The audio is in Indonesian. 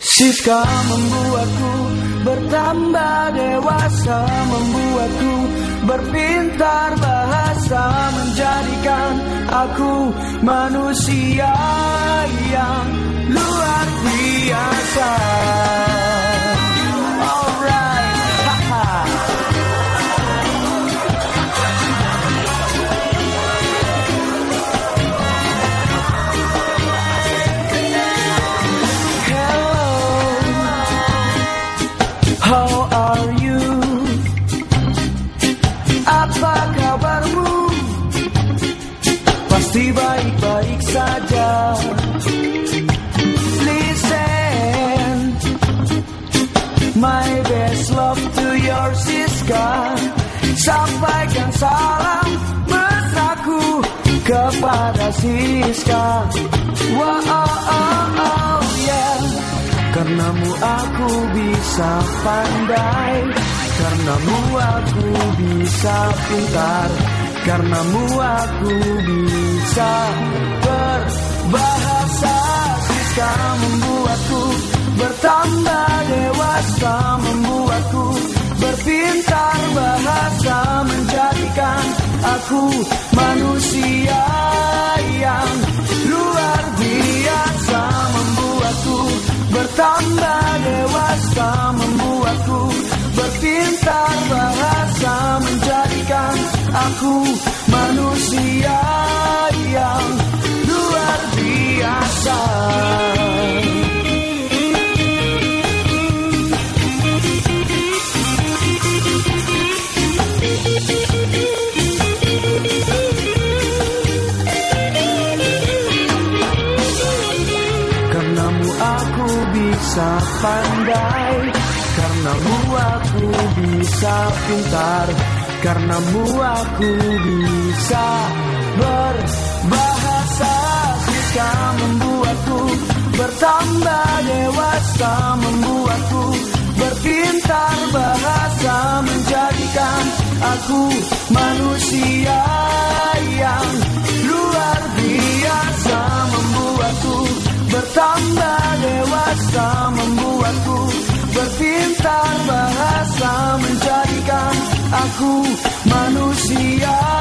Siska membuatku bertambah dewasa Membuatku berpintar bahasa Menjadikan aku manusia Apa kabarmu? Pasti baik-baik saja. Listen, my best love to your Siska. Sampaikan salam mesraku kepada Siska. Wow, oh, oh, oh, yeah. Karenamu aku bisa pandai. Karenamu aku bisa pintar Karenamu aku bisa berbahasa. Siska membuatku bertambah dewasa. Membuatku berpintar bahasa. Menjadikan aku manusia yang berpintar bahasa Menjadikan aku aku bisa pandai. Karenamu aku bisa pintar. Karenamu aku bisa berbahasa. Siska membuatku bertambah dewasa. Membuatku berpintar bahasa. Menjadikan aku manusia Membuatku berpintar bahasa Menjadikan aku manusia